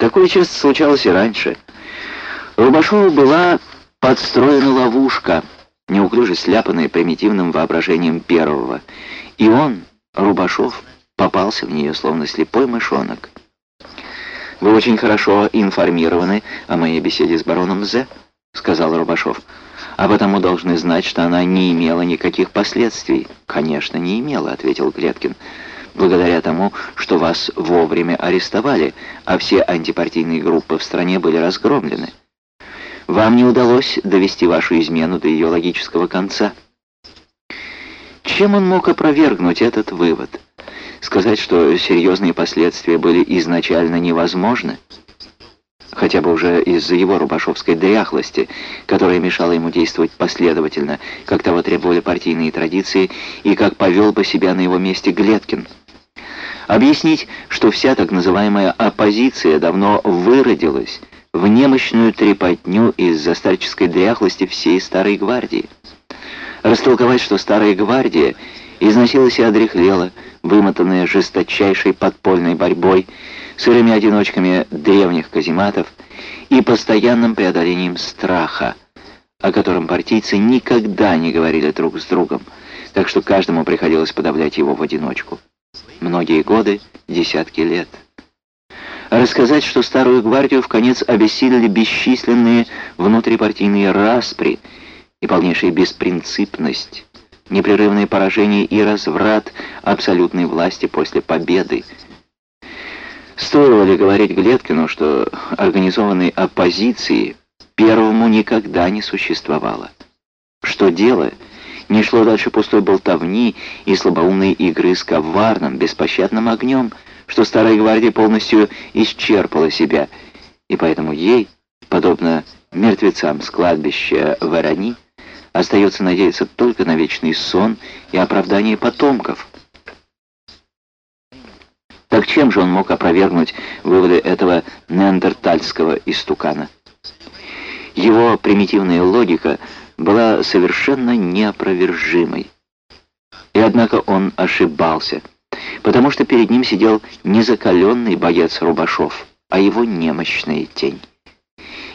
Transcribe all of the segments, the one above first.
Такое часто случалось и раньше. Рубашову была подстроена ловушка, неуклюже сляпанная примитивным воображением первого. И он, Рубашов, попался в нее, словно слепой мышонок. «Вы очень хорошо информированы о моей беседе с бароном З», — сказал Рубашов. «А потому должны знать, что она не имела никаких последствий». «Конечно, не имела», — ответил Клеткин благодаря тому, что вас вовремя арестовали, а все антипартийные группы в стране были разгромлены. Вам не удалось довести вашу измену до ее логического конца. Чем он мог опровергнуть этот вывод? Сказать, что серьезные последствия были изначально невозможны? Хотя бы уже из-за его рубашовской дряхлости, которая мешала ему действовать последовательно, как того требовали партийные традиции, и как повел бы себя на его месте Глеткин – Объяснить, что вся так называемая оппозиция давно выродилась в немощную трепотню из-за старческой дряхлости всей Старой Гвардии. Растолковать, что Старая Гвардия износилась и одряхлела, вымотанная жесточайшей подпольной борьбой, сырыми одиночками древних казематов и постоянным преодолением страха, о котором партийцы никогда не говорили друг с другом, так что каждому приходилось подавлять его в одиночку многие годы, десятки лет. Рассказать, что Старую Гвардию в конец обессилили бесчисленные внутрипартийные распри и полнейшая беспринципность, непрерывные поражения и разврат абсолютной власти после победы. Стоило ли говорить Глеткину, что организованной оппозиции первому никогда не существовало? Что дело — не шло дальше пустой болтовни и слабоумной игры с коварным, беспощадным огнем, что Старая Гвардия полностью исчерпала себя, и поэтому ей, подобно мертвецам с кладбища Ворони, остается надеяться только на вечный сон и оправдание потомков. Так чем же он мог опровергнуть выводы этого неандертальского истукана? Его примитивная логика — была совершенно неопровержимой. И однако он ошибался, потому что перед ним сидел не закаленный боец Рубашов, а его немощная тень.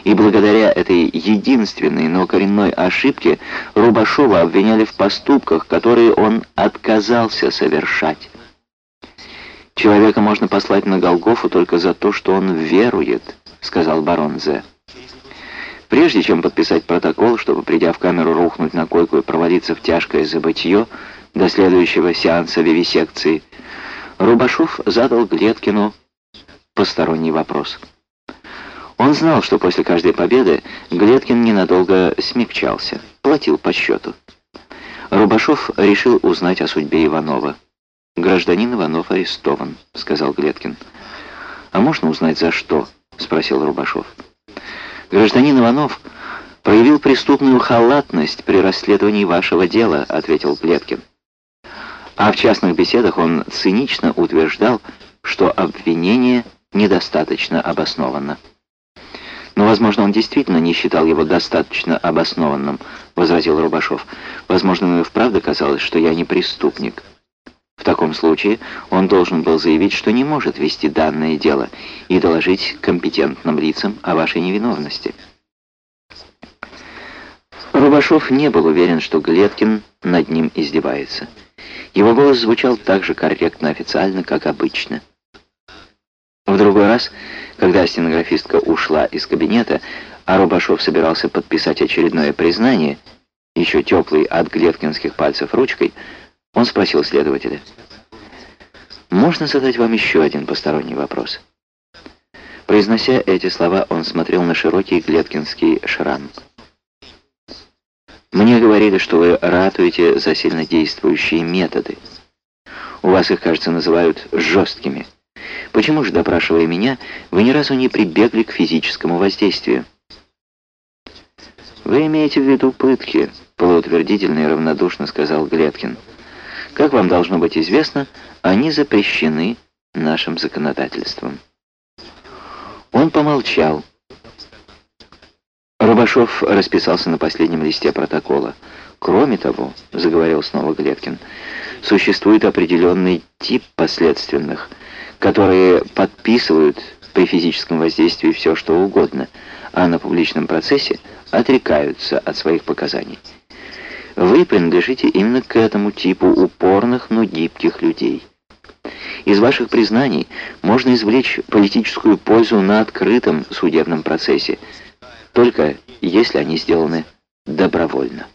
И благодаря этой единственной, но коренной ошибке Рубашова обвиняли в поступках, которые он отказался совершать. «Человека можно послать на Голгофу только за то, что он верует», — сказал барон Зе. Прежде чем подписать протокол, чтобы, придя в камеру, рухнуть на койку и провалиться в тяжкое забытье до следующего сеанса вивисекции, Рубашов задал Глеткину посторонний вопрос. Он знал, что после каждой победы Глеткин ненадолго смягчался, платил по счету. Рубашов решил узнать о судьбе Иванова. «Гражданин Иванов арестован», — сказал Глеткин. «А можно узнать, за что?» — спросил Рубашов. «Гражданин Иванов проявил преступную халатность при расследовании вашего дела», — ответил Клеткин. А в частных беседах он цинично утверждал, что обвинение недостаточно обоснованно. «Но, возможно, он действительно не считал его достаточно обоснованным», — возразил Рубашов. «Возможно, ему и вправду казалось, что я не преступник». Таком случае он должен был заявить, что не может вести данное дело и доложить компетентным лицам о вашей невиновности. Рубашов не был уверен, что Глеткин над ним издевается. Его голос звучал так же корректно официально, как обычно. В другой раз, когда стенографистка ушла из кабинета, а Рубашов собирался подписать очередное признание, еще теплый от глеткинских пальцев ручкой, он спросил следователя. «Можно задать вам еще один посторонний вопрос?» Произнося эти слова, он смотрел на широкий глеткинский шрам. «Мне говорили, что вы ратуете за сильнодействующие методы. У вас их, кажется, называют жесткими. Почему же, допрашивая меня, вы ни разу не прибегли к физическому воздействию?» «Вы имеете в виду пытки», — полуутвердительно и равнодушно сказал Глеткин. Как вам должно быть известно, они запрещены нашим законодательством. Он помолчал. Рубашов расписался на последнем листе протокола. Кроме того, заговорил снова Глеткин, существует определенный тип последственных, которые подписывают при физическом воздействии все, что угодно, а на публичном процессе отрекаются от своих показаний. Вы принадлежите именно к этому типу упорных, но гибких людей. Из ваших признаний можно извлечь политическую пользу на открытом судебном процессе, только если они сделаны добровольно.